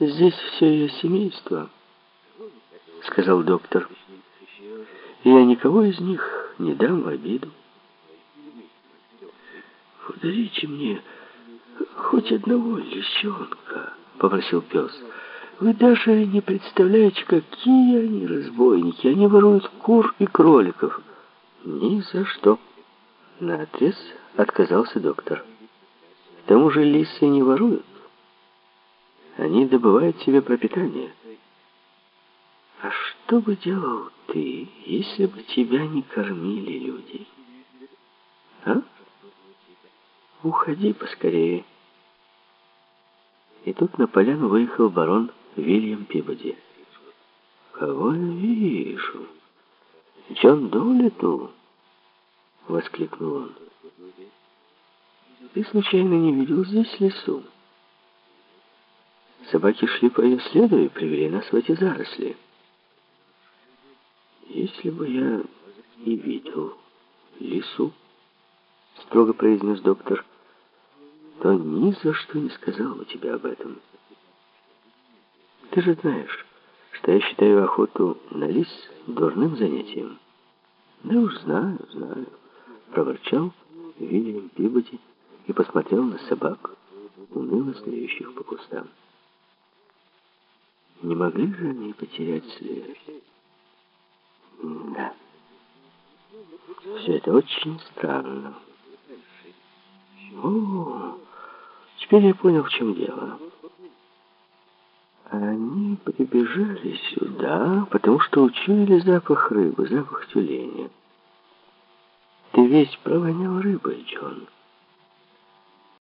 Здесь все ее семейство, сказал доктор. И я никого из них не дам в обиду. Подарите мне хоть одного лисенка, попросил пес. Вы даже не представляете, какие они разбойники. Они воруют кур и кроликов. Ни за что. Наотрез отказался доктор. К тому же лисы не воруют. Они добывают себе пропитание. А что бы делал ты, если бы тебя не кормили люди? А? Уходи поскорее. И тут на поляну выехал барон Вильям Пибоди. «Кого я вижу? Джон Доулитл?» — воскликнул он. «Ты случайно не видел здесь лесу?» Собаки шли по ее следу и привели нас в эти заросли. «Если бы я и видел лису», — строго произнес доктор, — «то ни за что не сказал бы тебе об этом». Ты же знаешь, что я считаю охоту на лис дурным занятием. Да уж знаю, знаю, проворчал Вильям Пибоди и посмотрел на собак, уныло стоящих по кустам. Не могли же они потерять след? Да. Все это очень странно. О, теперь я понял, в чем дело. Они прибежали сюда, потому что учуяли запах рыбы, запах тюленя. Ты весь провонял рыбой, Джон.